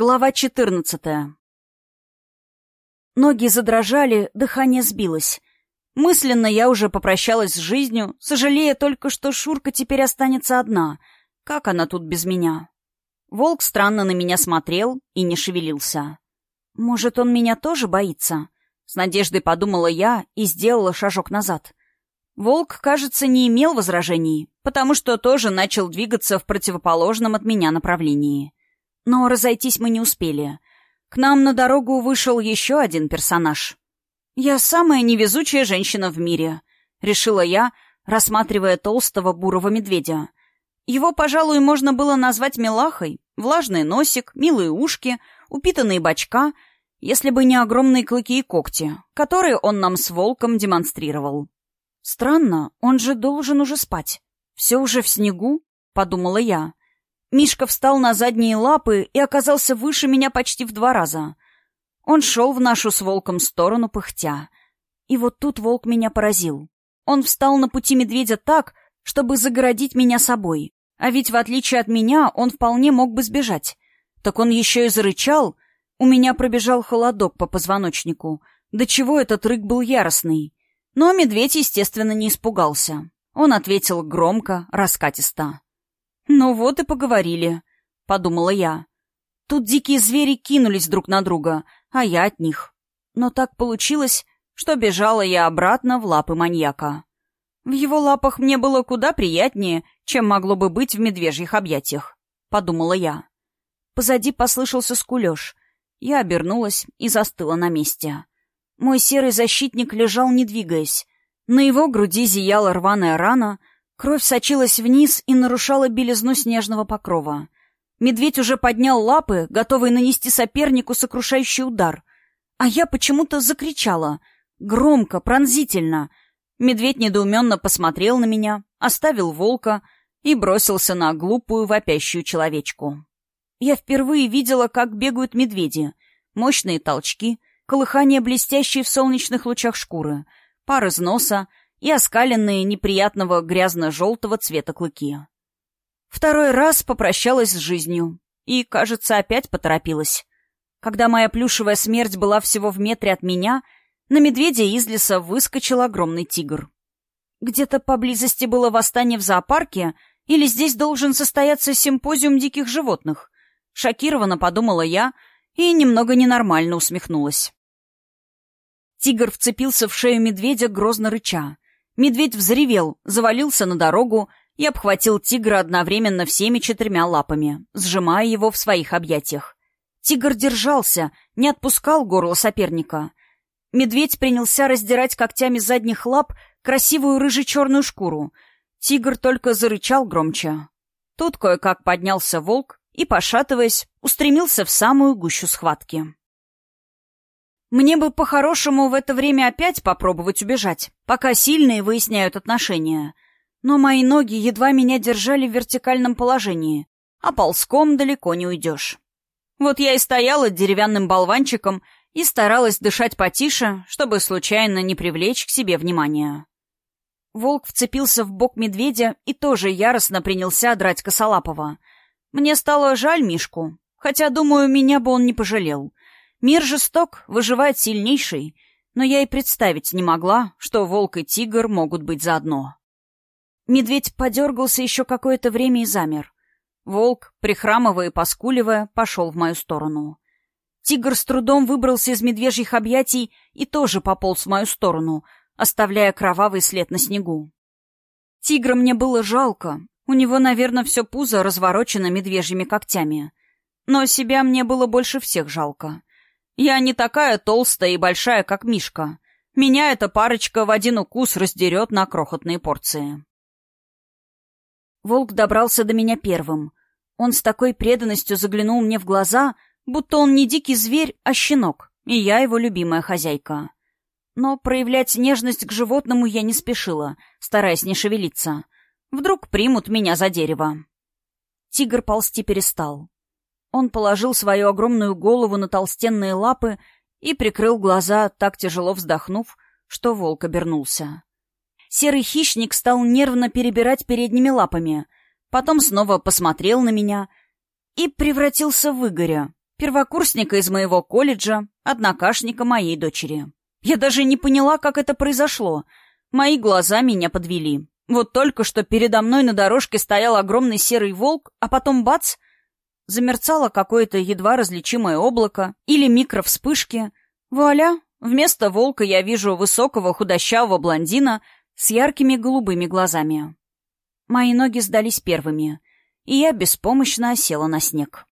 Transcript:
Глава 14. Ноги задрожали, дыхание сбилось. Мысленно я уже попрощалась с жизнью, сожалея только, что Шурка теперь останется одна. Как она тут без меня? Волк странно на меня смотрел и не шевелился. Может, он меня тоже боится? С надеждой подумала я и сделала шажок назад. Волк, кажется, не имел возражений, потому что тоже начал двигаться в противоположном от меня направлении. Но разойтись мы не успели. К нам на дорогу вышел еще один персонаж. «Я самая невезучая женщина в мире», — решила я, рассматривая толстого бурого медведя. Его, пожалуй, можно было назвать милахой. Влажный носик, милые ушки, упитанные бочка, если бы не огромные клыки и когти, которые он нам с волком демонстрировал. «Странно, он же должен уже спать. Все уже в снегу?» — подумала я. Мишка встал на задние лапы и оказался выше меня почти в два раза. Он шел в нашу с волком сторону, пыхтя. И вот тут волк меня поразил. Он встал на пути медведя так, чтобы загородить меня собой. А ведь, в отличие от меня, он вполне мог бы сбежать. Так он еще и зарычал. У меня пробежал холодок по позвоночнику. До чего этот рык был яростный. Но медведь, естественно, не испугался. Он ответил громко, раскатисто. «Ну вот и поговорили», — подумала я. Тут дикие звери кинулись друг на друга, а я от них. Но так получилось, что бежала я обратно в лапы маньяка. В его лапах мне было куда приятнее, чем могло бы быть в медвежьих объятиях, — подумала я. Позади послышался скулеж. Я обернулась и застыла на месте. Мой серый защитник лежал, не двигаясь. На его груди зияла рваная рана, Кровь сочилась вниз и нарушала белизну снежного покрова. Медведь уже поднял лапы, готовый нанести сопернику сокрушающий удар. А я почему-то закричала. Громко, пронзительно. Медведь недоуменно посмотрел на меня, оставил волка и бросился на глупую вопящую человечку. Я впервые видела, как бегают медведи. Мощные толчки, колыхание блестящей в солнечных лучах шкуры, пар из носа — и оскаленные неприятного грязно-желтого цвета клыки. Второй раз попрощалась с жизнью и, кажется, опять поторопилась. Когда моя плюшевая смерть была всего в метре от меня, на медведя из леса выскочил огромный тигр. Где-то поблизости было восстание в зоопарке, или здесь должен состояться симпозиум диких животных. Шокированно подумала я и немного ненормально усмехнулась. Тигр вцепился в шею медведя, грозно рыча. Медведь взревел, завалился на дорогу и обхватил тигра одновременно всеми четырьмя лапами, сжимая его в своих объятиях. Тигр держался, не отпускал горло соперника. Медведь принялся раздирать когтями задних лап красивую рыже-черную шкуру. Тигр только зарычал громче. Тут кое-как поднялся волк и, пошатываясь, устремился в самую гущу схватки. Мне бы по-хорошему в это время опять попробовать убежать, пока сильные выясняют отношения. Но мои ноги едва меня держали в вертикальном положении, а ползком далеко не уйдешь. Вот я и стояла деревянным болванчиком и старалась дышать потише, чтобы случайно не привлечь к себе внимания. Волк вцепился в бок медведя и тоже яростно принялся драть косолапого. Мне стало жаль Мишку, хотя, думаю, меня бы он не пожалел. Мир жесток, выживает сильнейший, но я и представить не могла, что волк и тигр могут быть заодно. Медведь подергался еще какое-то время и замер. Волк, прихрамывая и поскуливая, пошел в мою сторону. Тигр с трудом выбрался из медвежьих объятий и тоже пополз в мою сторону, оставляя кровавый след на снегу. Тигра мне было жалко. У него, наверное, все пузо разворочено медвежьими когтями. Но себя мне было больше всех жалко. Я не такая толстая и большая, как Мишка. Меня эта парочка в один укус раздерет на крохотные порции. Волк добрался до меня первым. Он с такой преданностью заглянул мне в глаза, будто он не дикий зверь, а щенок, и я его любимая хозяйка. Но проявлять нежность к животному я не спешила, стараясь не шевелиться. Вдруг примут меня за дерево. Тигр ползти перестал. Он положил свою огромную голову на толстенные лапы и прикрыл глаза, так тяжело вздохнув, что волк обернулся. Серый хищник стал нервно перебирать передними лапами, потом снова посмотрел на меня и превратился в Игоря, Первокурсника из моего колледжа, однокашника моей дочери. Я даже не поняла, как это произошло. Мои глаза меня подвели. Вот только что передо мной на дорожке стоял огромный серый волк, а потом бац! Замерцало какое-то едва различимое облако или микровспышки. Вуаля! Вместо волка я вижу высокого худощавого блондина с яркими голубыми глазами. Мои ноги сдались первыми, и я беспомощно осела на снег.